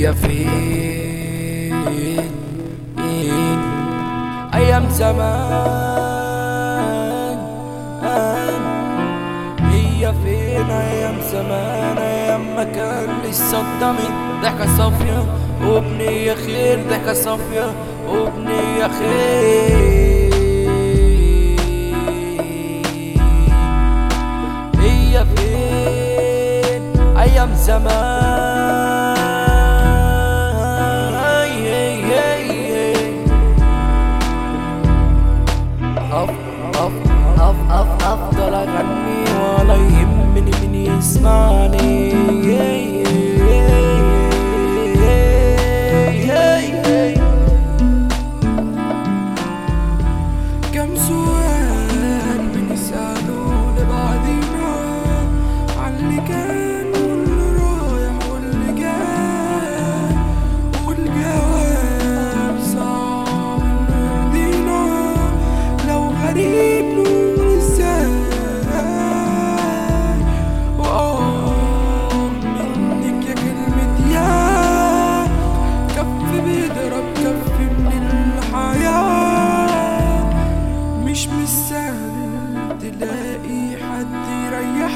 هي فين أيام زمان. هي فين؟ أيام زمان. أيام ما كان لسه قدامي. ضحكة صافية. وبنية خير. ضحكة صافية. وبنية خير. زمان. أف أف أف أف أفضل أغني ولا يهمني من يسمعني. كم سوء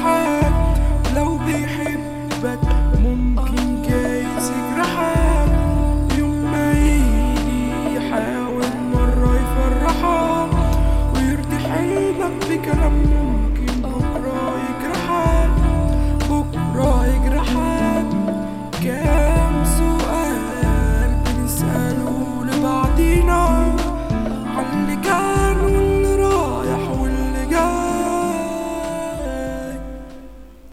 يجرحك لو بيحبك ممكن يوم ما يجي يحاول مرة يفرحك ويرضي حلمك بكلامه